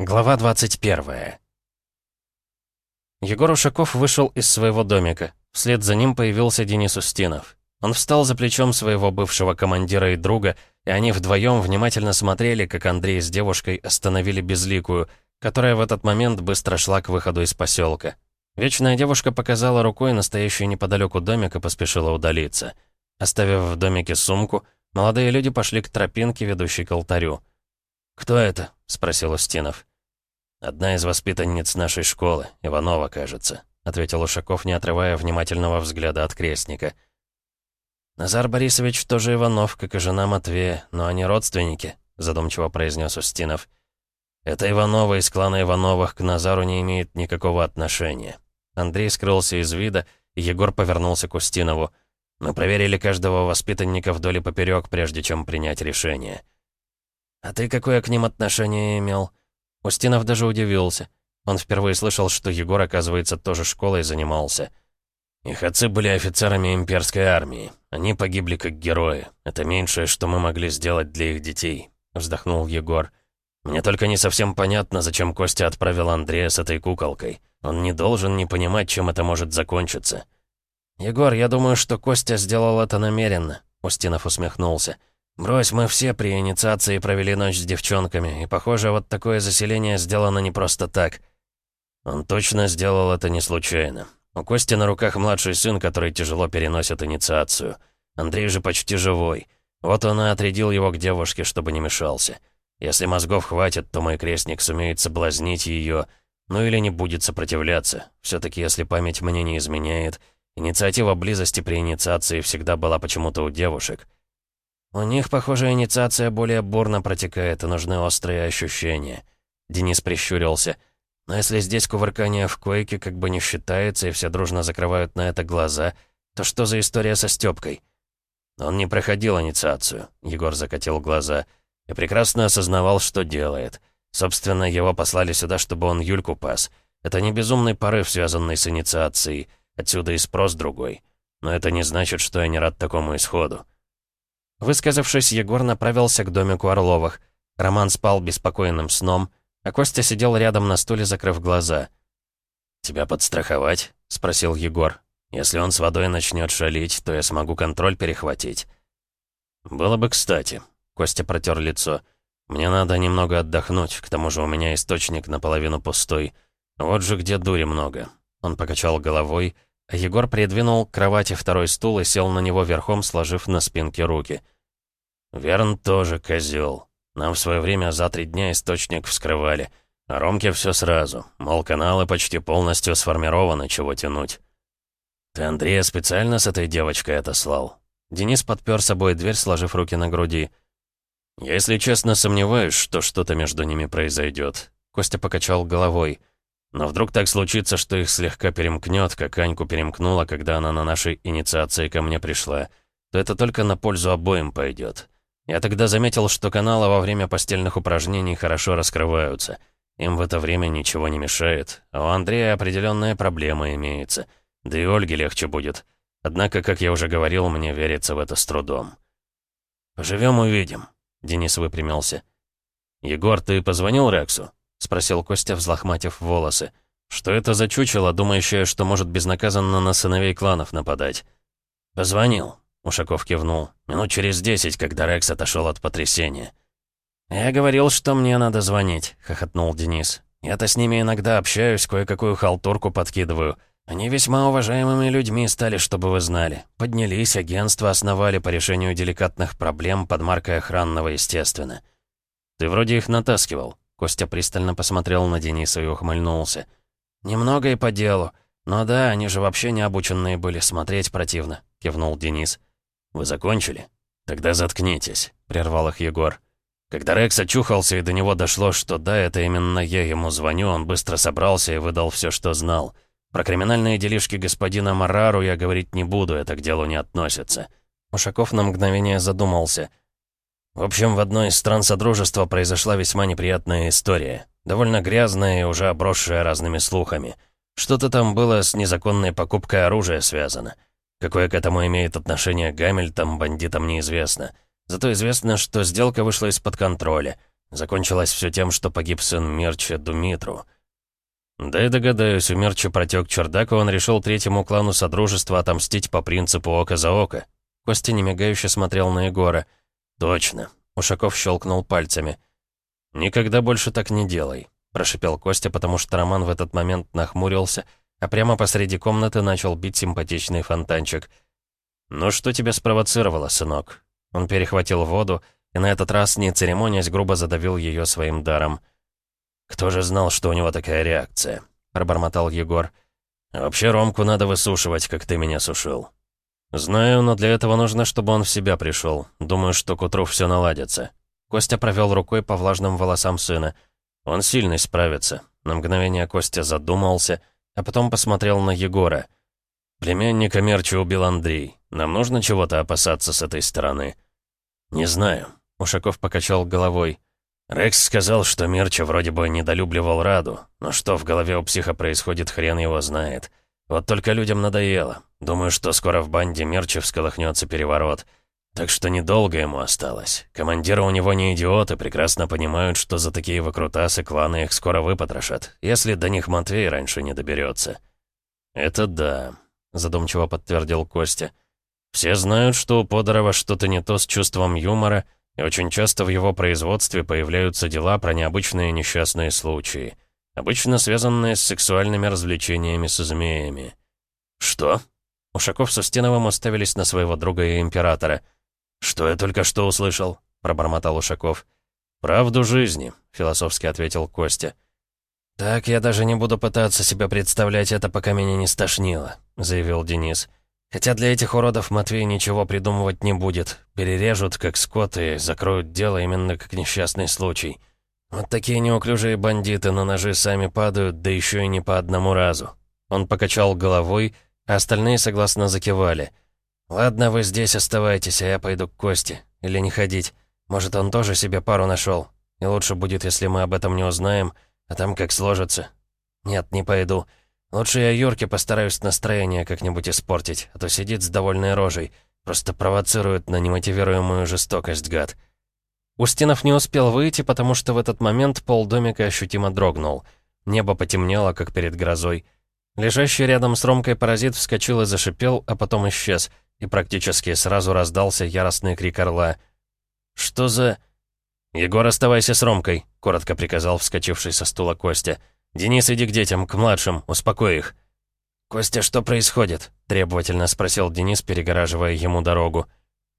Глава 21 Егор Ушаков вышел из своего домика. Вслед за ним появился Денис Устинов. Он встал за плечом своего бывшего командира и друга, и они вдвоем внимательно смотрели, как Андрей с девушкой остановили безликую, которая в этот момент быстро шла к выходу из поселка. Вечная девушка показала рукой настоящий неподалеку домик и поспешила удалиться. Оставив в домике сумку, молодые люди пошли к тропинке, ведущей к алтарю. «Кто это?» — спросил Устинов. «Одна из воспитанниц нашей школы, Иванова, кажется», — ответил Ушаков, не отрывая внимательного взгляда от крестника. «Назар Борисович тоже Иванов, как и жена Матвея, но они родственники», — задумчиво произнес Устинов. «Это Иванова из клана Ивановых к Назару не имеет никакого отношения». Андрей скрылся из вида, и Егор повернулся к Устинову. «Мы проверили каждого воспитанника вдоль и поперек, прежде чем принять решение». «А ты какое к ним отношение имел?» Устинов даже удивился. Он впервые слышал, что Егор, оказывается, тоже школой занимался. Их отцы были офицерами имперской армии. Они погибли как герои. Это меньшее, что мы могли сделать для их детей», — вздохнул Егор. «Мне только не совсем понятно, зачем Костя отправил Андрея с этой куколкой. Он не должен не понимать, чем это может закончиться». «Егор, я думаю, что Костя сделал это намеренно», — Устинов усмехнулся. «Брось, мы все при инициации провели ночь с девчонками, и, похоже, вот такое заселение сделано не просто так». Он точно сделал это не случайно. У Кости на руках младший сын, который тяжело переносит инициацию. Андрей же почти живой. Вот он и отрядил его к девушке, чтобы не мешался. Если мозгов хватит, то мой крестник сумеет соблазнить ее, ну или не будет сопротивляться. все таки если память мне не изменяет, инициатива близости при инициации всегда была почему-то у девушек. «У них, похоже, инициация более бурно протекает, и нужны острые ощущения». Денис прищурился. «Но если здесь кувыркание в койке как бы не считается, и все дружно закрывают на это глаза, то что за история со Стёпкой?» «Он не проходил инициацию», — Егор закатил глаза, «и прекрасно осознавал, что делает. Собственно, его послали сюда, чтобы он Юльку пас. Это не безумный порыв, связанный с инициацией. Отсюда и спрос другой. Но это не значит, что я не рад такому исходу». Высказавшись, Егор направился к домику Орловых. Роман спал беспокойным сном, а Костя сидел рядом на стуле, закрыв глаза. «Тебя подстраховать?» — спросил Егор. «Если он с водой начнет шалить, то я смогу контроль перехватить». «Было бы кстати», — Костя протер лицо. «Мне надо немного отдохнуть, к тому же у меня источник наполовину пустой. Вот же где дури много». Он покачал головой, — Егор придвинул к кровати второй стул и сел на него верхом, сложив на спинке руки. «Верн тоже козел. Нам в свое время за три дня источник вскрывали. А Ромке все сразу. Мол, каналы почти полностью сформированы, чего тянуть». «Ты Андрея специально с этой девочкой отослал?» Денис подпер собой дверь, сложив руки на груди. «Я, если честно, сомневаюсь, что что-то между ними произойдет. Костя покачал головой. Но вдруг так случится, что их слегка перемкнет, как Аньку перемкнула, когда она на нашей инициации ко мне пришла, то это только на пользу обоим пойдет. Я тогда заметил, что каналы во время постельных упражнений хорошо раскрываются. Им в это время ничего не мешает, а у Андрея определенная проблема имеется. Да и Ольге легче будет. Однако, как я уже говорил, мне верится в это с трудом. «Поживем, увидим», — Денис выпрямился. «Егор, ты позвонил Рексу?» — спросил Костя, взлохматив волосы. «Что это за чучело, думающее, что может безнаказанно на сыновей кланов нападать?» «Позвонил», — Ушаков кивнул. «Минут через десять, когда Рекс отошел от потрясения». «Я говорил, что мне надо звонить», — хохотнул Денис. «Я-то с ними иногда общаюсь, кое-какую халтурку подкидываю. Они весьма уважаемыми людьми стали, чтобы вы знали. Поднялись, агентство основали по решению деликатных проблем под маркой охранного, естественно». «Ты вроде их натаскивал», Костя пристально посмотрел на Дениса и ухмыльнулся. «Немного и по делу. Но да, они же вообще не обученные были, смотреть противно», — кивнул Денис. «Вы закончили? Тогда заткнитесь», — прервал их Егор. Когда Рекс очухался и до него дошло, что да, это именно я ему звоню, он быстро собрался и выдал все, что знал. Про криминальные делишки господина Марару я говорить не буду, это к делу не относится. Ушаков на мгновение задумался — в общем, в одной из стран Содружества произошла весьма неприятная история. Довольно грязная и уже обросшая разными слухами. Что-то там было с незаконной покупкой оружия связано. Какое к этому имеет отношение Гамильтон, бандитам неизвестно. Зато известно, что сделка вышла из-под контроля. Закончилось все тем, что погиб сын Мерча Думитру. Да и догадаюсь, у Мерча протек чердак, и он решил третьему клану Содружества отомстить по принципу око за око. Костя немигающе смотрел на Егора. «Точно». Ушаков щелкнул пальцами. «Никогда больше так не делай», — прошипел Костя, потому что Роман в этот момент нахмурился, а прямо посреди комнаты начал бить симпатичный фонтанчик. «Ну что тебя спровоцировало, сынок?» Он перехватил воду, и на этот раз, не церемонясь, грубо задавил ее своим даром. «Кто же знал, что у него такая реакция?» — пробормотал Егор. «Вообще Ромку надо высушивать, как ты меня сушил». «Знаю, но для этого нужно, чтобы он в себя пришел. Думаю, что к утру все наладится». Костя провел рукой по влажным волосам сына. «Он сильный справится». На мгновение Костя задумался, а потом посмотрел на Егора. «Племянника Мерчи убил Андрей. Нам нужно чего-то опасаться с этой стороны?» «Не знаю. Ушаков покачал головой. Рекс сказал, что Мерча вроде бы недолюбливал Раду, но что в голове у психа происходит, хрен его знает. Вот только людям надоело. Думаю, что скоро в банде Мерча всколыхнется переворот. Так что недолго ему осталось. Командиры у него не идиоты, прекрасно понимают, что за такие выкрутасы кланы их скоро выпотрошат, если до них Матвей раньше не доберется. «Это да», — задумчиво подтвердил Костя. «Все знают, что у Подорова что-то не то с чувством юмора, — и очень часто в его производстве появляются дела про необычные несчастные случаи, обычно связанные с сексуальными развлечениями со змеями. «Что?» Ушаков с Устиновым уставились на своего друга и императора. «Что я только что услышал?» — пробормотал Ушаков. «Правду жизни», — философски ответил Костя. «Так я даже не буду пытаться себе представлять это, пока меня не стошнило», — заявил Денис. Хотя для этих уродов Матвей ничего придумывать не будет. Перережут, как скот, и закроют дело именно как несчастный случай. Вот такие неуклюжие бандиты на ножи сами падают, да еще и не по одному разу. Он покачал головой, а остальные согласно закивали. «Ладно, вы здесь оставайтесь, а я пойду к Косте. Или не ходить. Может, он тоже себе пару нашел. И лучше будет, если мы об этом не узнаем, а там как сложится. Нет, не пойду. Лучше я Юрке постараюсь настроение как-нибудь испортить, а то сидит с довольной рожей. Просто провоцирует на немотивируемую жестокость, гад. Устинов не успел выйти, потому что в этот момент пол домика ощутимо дрогнул. Небо потемнело, как перед грозой. Лежащий рядом с Ромкой паразит вскочил и зашипел, а потом исчез, и практически сразу раздался яростный крик орла. «Что за...» «Егор, оставайся с Ромкой», — коротко приказал вскочивший со стула Костя. «Денис, иди к детям, к младшим, успокой их». «Костя, что происходит?» — требовательно спросил Денис, перегораживая ему дорогу.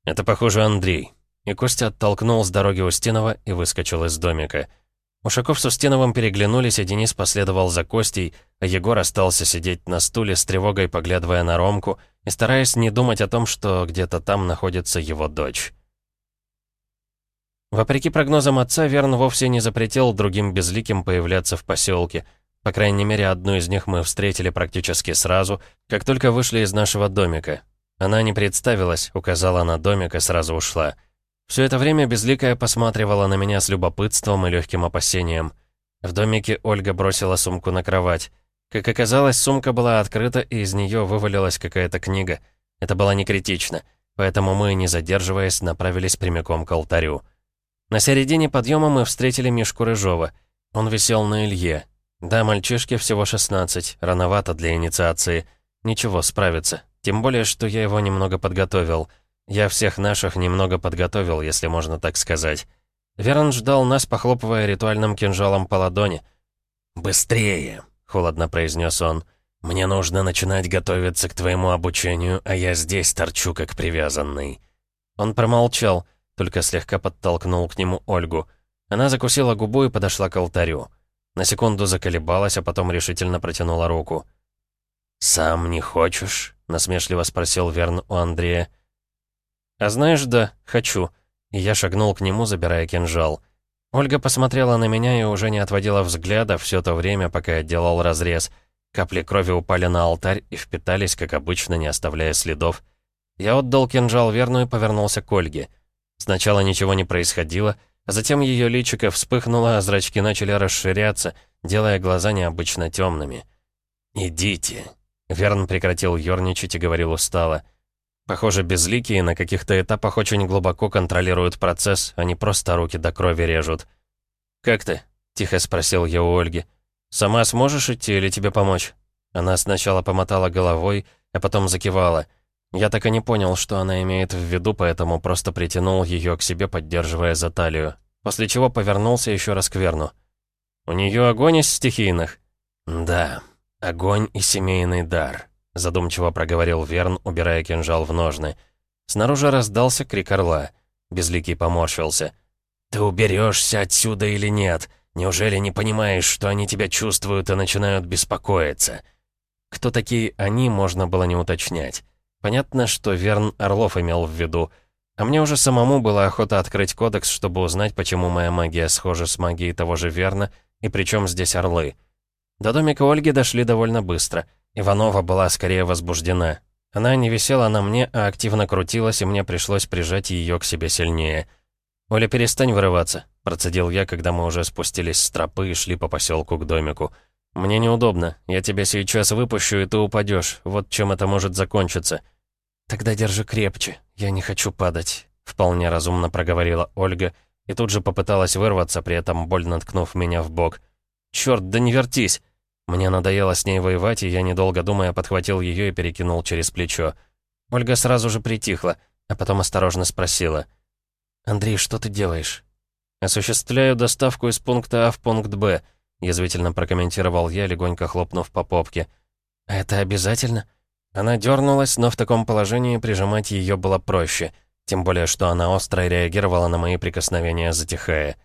«Это, похоже, Андрей». И Костя оттолкнул с дороги Устинова и выскочил из домика. Ушаков с Устиновым переглянулись, и Денис последовал за Костей, а Егор остался сидеть на стуле с тревогой, поглядывая на Ромку и стараясь не думать о том, что где-то там находится его дочь. Вопреки прогнозам отца, Верн вовсе не запретил другим безликим появляться в поселке. По крайней мере, одну из них мы встретили практически сразу, как только вышли из нашего домика. Она не представилась, указала на домик и сразу ушла. Все это время Безликая посматривала на меня с любопытством и легким опасением. В домике Ольга бросила сумку на кровать. Как оказалось, сумка была открыта, и из нее вывалилась какая-то книга. Это было не критично, поэтому мы, не задерживаясь, направились прямиком к алтарю. На середине подъема мы встретили Мишку Рыжова. Он висел на Илье. Да, мальчишке всего 16, рановато для инициации. Ничего, справится. Тем более, что я его немного подготовил. Я всех наших немного подготовил, если можно так сказать. Верон ждал нас, похлопывая ритуальным кинжалом по ладони. «Быстрее!» — холодно произнес он. «Мне нужно начинать готовиться к твоему обучению, а я здесь торчу как привязанный». Он промолчал — только слегка подтолкнул к нему Ольгу. Она закусила губу и подошла к алтарю. На секунду заколебалась, а потом решительно протянула руку. «Сам не хочешь?» — насмешливо спросил Верн у Андрея. «А знаешь, да, хочу». И я шагнул к нему, забирая кинжал. Ольга посмотрела на меня и уже не отводила взгляда все то время, пока я делал разрез. Капли крови упали на алтарь и впитались, как обычно, не оставляя следов. Я отдал кинжал Верну и повернулся к Ольге. Сначала ничего не происходило, а затем ее личико вспыхнуло, а зрачки начали расширяться, делая глаза необычно темными. «Идите». Верн прекратил ерничать и говорил устало. Похоже, безликие на каких-то этапах очень глубоко контролируют процесс, они просто руки до крови режут. «Как ты?» — тихо спросил я у Ольги. «Сама сможешь идти или тебе помочь?» Она сначала помотала головой, а потом закивала. Я так и не понял, что она имеет в виду, поэтому просто притянул ее к себе, поддерживая за талию. После чего повернулся еще раз к Верну. «У нее огонь из стихийных?» «Да, огонь и семейный дар», — задумчиво проговорил Верн, убирая кинжал в ножны. Снаружи раздался крик орла. Безликий поморщился. «Ты уберешься отсюда или нет? Неужели не понимаешь, что они тебя чувствуют и начинают беспокоиться?» Кто такие «они» можно было не уточнять. Понятно, что Верн Орлов имел в виду. А мне уже самому была охота открыть кодекс, чтобы узнать, почему моя магия схожа с магией того же Верна, и причем здесь орлы. До домика Ольги дошли довольно быстро. Иванова была скорее возбуждена. Она не висела на мне, а активно крутилась, и мне пришлось прижать ее к себе сильнее. «Оля, перестань вырываться», — процедил я, когда мы уже спустились с тропы и шли по поселку к домику. «Мне неудобно. Я тебя сейчас выпущу, и ты упадешь. Вот чем это может закончиться». «Тогда держи крепче. Я не хочу падать», — вполне разумно проговорила Ольга, и тут же попыталась вырваться, при этом больно ткнув меня в бок. «Чёрт, да не вертись!» Мне надоело с ней воевать, и я, недолго думая, подхватил ее и перекинул через плечо. Ольга сразу же притихла, а потом осторожно спросила. «Андрей, что ты делаешь?» «Осуществляю доставку из пункта А в пункт Б», — язвительно прокомментировал я, легонько хлопнув по попке. «А это обязательно?» Она дернулась, но в таком положении прижимать ее было проще, тем более, что она остро реагировала на мои прикосновения, затихая.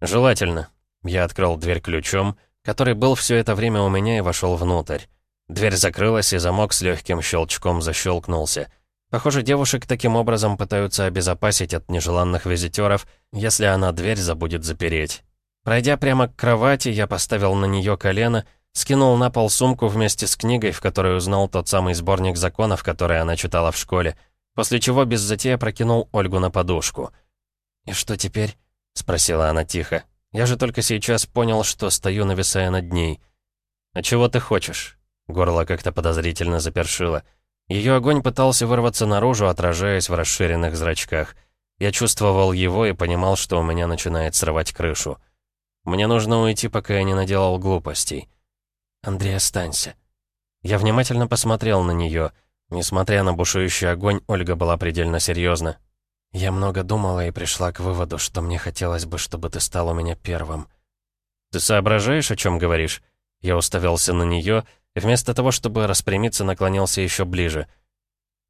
«Желательно». Я открыл дверь ключом, который был все это время у меня и вошел внутрь. Дверь закрылась, и замок с легким щелчком защелкнулся. Похоже, девушек таким образом пытаются обезопасить от нежеланных визитеров, если она дверь забудет запереть. Пройдя прямо к кровати, я поставил на нее колено, скинул на пол сумку вместе с книгой, в которой узнал тот самый сборник законов, который она читала в школе, после чего без затея прокинул Ольгу на подушку. «И что теперь?» — спросила она тихо. «Я же только сейчас понял, что стою, нависая над ней». «А чего ты хочешь?» Горло как-то подозрительно запершило. Ее огонь пытался вырваться наружу, отражаясь в расширенных зрачках. Я чувствовал его и понимал, что у меня начинает срывать крышу. Мне нужно уйти, пока я не наделал глупостей. Андрей, останься. Я внимательно посмотрел на нее. Несмотря на бушующий огонь, Ольга была предельно серьезна. Я много думала и пришла к выводу, что мне хотелось бы, чтобы ты стал у меня первым. Ты соображаешь, о чем говоришь? Я уставился на нее и вместо того, чтобы распрямиться, наклонился еще ближе.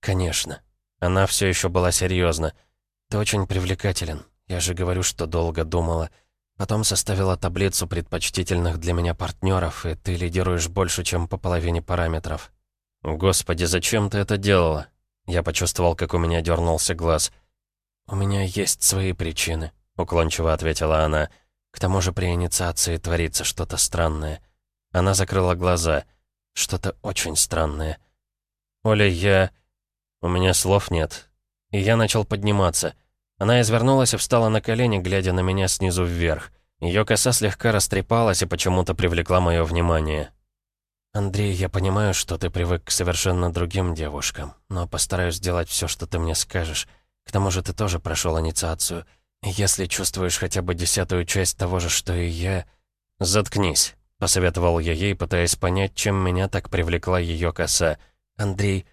Конечно. Она все еще была серьезна. Ты очень привлекателен. Я же говорю, что долго думала. Потом составила таблицу предпочтительных для меня партнеров, и ты лидируешь больше, чем по половине параметров. Господи, зачем ты это делала? Я почувствовал, как у меня дернулся глаз. «У меня есть свои причины», — уклончиво ответила она. «К тому же при инициации творится что-то странное». Она закрыла глаза. «Что-то очень странное». «Оля, я...» У меня слов нет. И я начал подниматься. Она извернулась и встала на колени, глядя на меня снизу вверх. Ее коса слегка растрепалась и почему-то привлекла мое внимание. «Андрей, я понимаю, что ты привык к совершенно другим девушкам, но постараюсь сделать все, что ты мне скажешь. К тому же ты тоже прошел инициацию. Если чувствуешь хотя бы десятую часть того же, что и я...» «Заткнись», — посоветовал я ей, пытаясь понять, чем меня так привлекла ее коса. «Андрей...»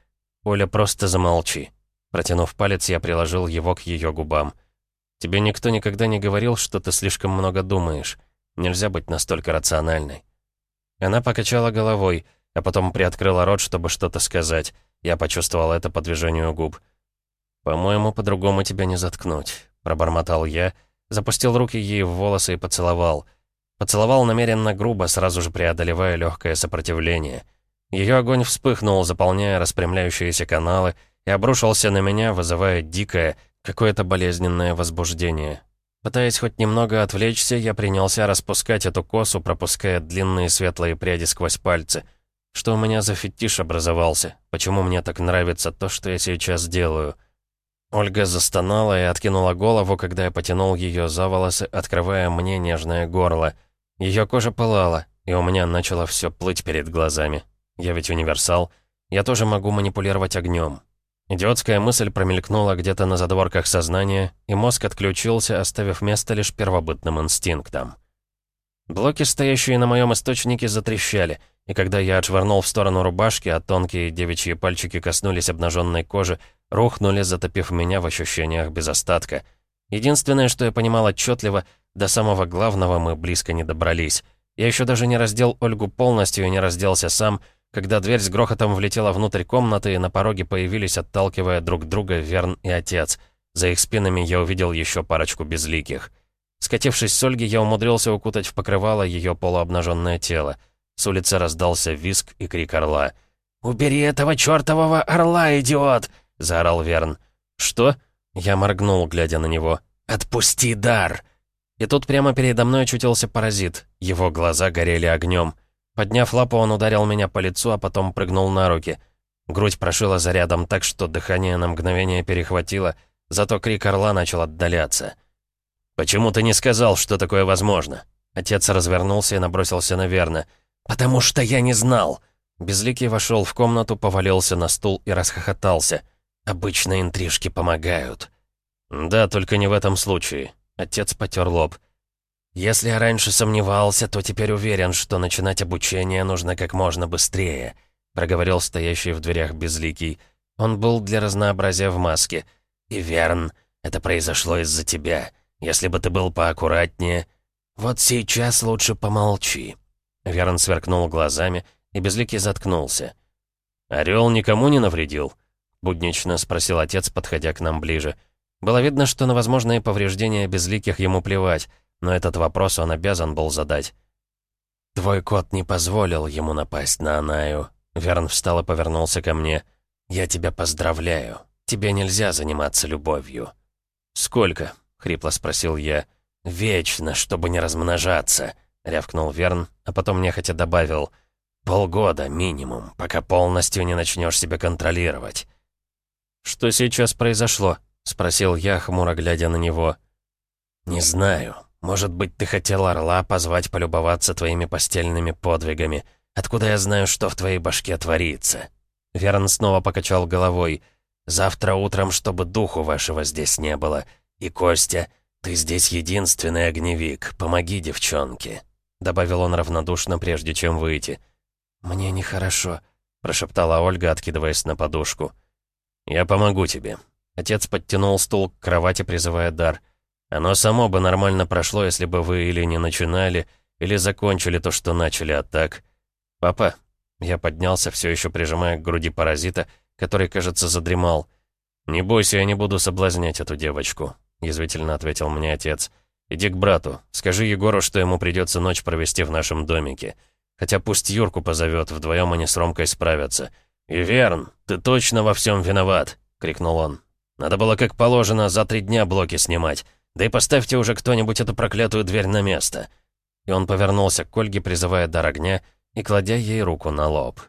«Оля, просто замолчи», Протянув палец, я приложил его к ее губам. «Тебе никто никогда не говорил, что ты слишком много думаешь. Нельзя быть настолько рациональной». Она покачала головой, а потом приоткрыла рот, чтобы что-то сказать. Я почувствовал это по движению губ. «По-моему, по-другому тебя не заткнуть», — пробормотал я, запустил руки ей в волосы и поцеловал. Поцеловал намеренно грубо, сразу же преодолевая легкое сопротивление. Ее огонь вспыхнул, заполняя распрямляющиеся каналы, и обрушился на меня, вызывая дикое, какое-то болезненное возбуждение. Пытаясь хоть немного отвлечься, я принялся распускать эту косу, пропуская длинные светлые пряди сквозь пальцы. Что у меня за фетиш образовался? Почему мне так нравится то, что я сейчас делаю? Ольга застонала и откинула голову, когда я потянул ее за волосы, открывая мне нежное горло. Ее кожа пылала, и у меня начало все плыть перед глазами. Я ведь универсал. Я тоже могу манипулировать огнем. Идиотская мысль промелькнула где-то на задворках сознания, и мозг отключился, оставив место лишь первобытным инстинктам. Блоки, стоящие на моем источнике, затрещали, и когда я отшвырнул в сторону рубашки, а тонкие девичьи пальчики коснулись обнаженной кожи, рухнули, затопив меня в ощущениях без остатка. Единственное, что я понимал отчетливо, до самого главного мы близко не добрались. Я еще даже не раздел Ольгу полностью и не разделся сам, когда дверь с грохотом влетела внутрь комнаты, и на пороге появились, отталкивая друг друга, Верн и отец. За их спинами я увидел еще парочку безликих. Скатившись с Ольги, я умудрился укутать в покрывало ее полуобнаженное тело. С улицы раздался виск и крик орла. «Убери этого чертового орла, идиот!» — заорал Верн. «Что?» — я моргнул, глядя на него. «Отпусти дар!» И тут прямо передо мной очутился паразит. Его глаза горели огнем. Подняв лапу, он ударил меня по лицу, а потом прыгнул на руки. Грудь прошила зарядом так, что дыхание на мгновение перехватило, зато крик орла начал отдаляться. «Почему ты не сказал, что такое возможно?» Отец развернулся и набросился на Верна. «Потому что я не знал!» Безликий вошел в комнату, повалился на стул и расхохотался. «Обычно интрижки помогают». «Да, только не в этом случае». Отец потер лоб. «Если я раньше сомневался, то теперь уверен, что начинать обучение нужно как можно быстрее», проговорил стоящий в дверях Безликий. Он был для разнообразия в маске. «И Верн, это произошло из-за тебя. Если бы ты был поаккуратнее... Вот сейчас лучше помолчи». Верн сверкнул глазами, и Безликий заткнулся. «Орел никому не навредил?» — буднично спросил отец, подходя к нам ближе. Было видно, что на возможные повреждения Безликих ему плевать, но этот вопрос он обязан был задать. «Твой кот не позволил ему напасть на Анаю». Верн встал и повернулся ко мне. «Я тебя поздравляю. Тебе нельзя заниматься любовью». «Сколько?» — хрипло спросил я. «Вечно, чтобы не размножаться», — рявкнул Верн, а потом нехотя добавил. «Полгода минимум, пока полностью не начнешь себя контролировать». «Что сейчас произошло?» — спросил я, хмуро глядя на него. «Не знаю. Может быть, ты хотел орла позвать полюбоваться твоими постельными подвигами. Откуда я знаю, что в твоей башке творится?» Верн снова покачал головой. «Завтра утром, чтобы духу вашего здесь не было. «И, Костя, ты здесь единственный огневик. Помоги девчонке», — добавил он равнодушно, прежде чем выйти. «Мне нехорошо», — прошептала Ольга, откидываясь на подушку. «Я помогу тебе». Отец подтянул стул к кровати, призывая дар. «Оно само бы нормально прошло, если бы вы или не начинали, или закончили то, что начали, а так...» «Папа...» Я поднялся, все еще прижимая к груди паразита, который, кажется, задремал. «Не бойся, я не буду соблазнять эту девочку. — язвительно ответил мне отец. «Иди к брату. Скажи Егору, что ему придется ночь провести в нашем домике. Хотя пусть Юрку позовет, вдвоем они с Ромкой справятся. И Верн, ты точно во всем виноват!» — крикнул он. «Надо было, как положено, за три дня блоки снимать. Да и поставьте уже кто-нибудь эту проклятую дверь на место». И он повернулся к Ольге, призывая дар огня и кладя ей руку на лоб.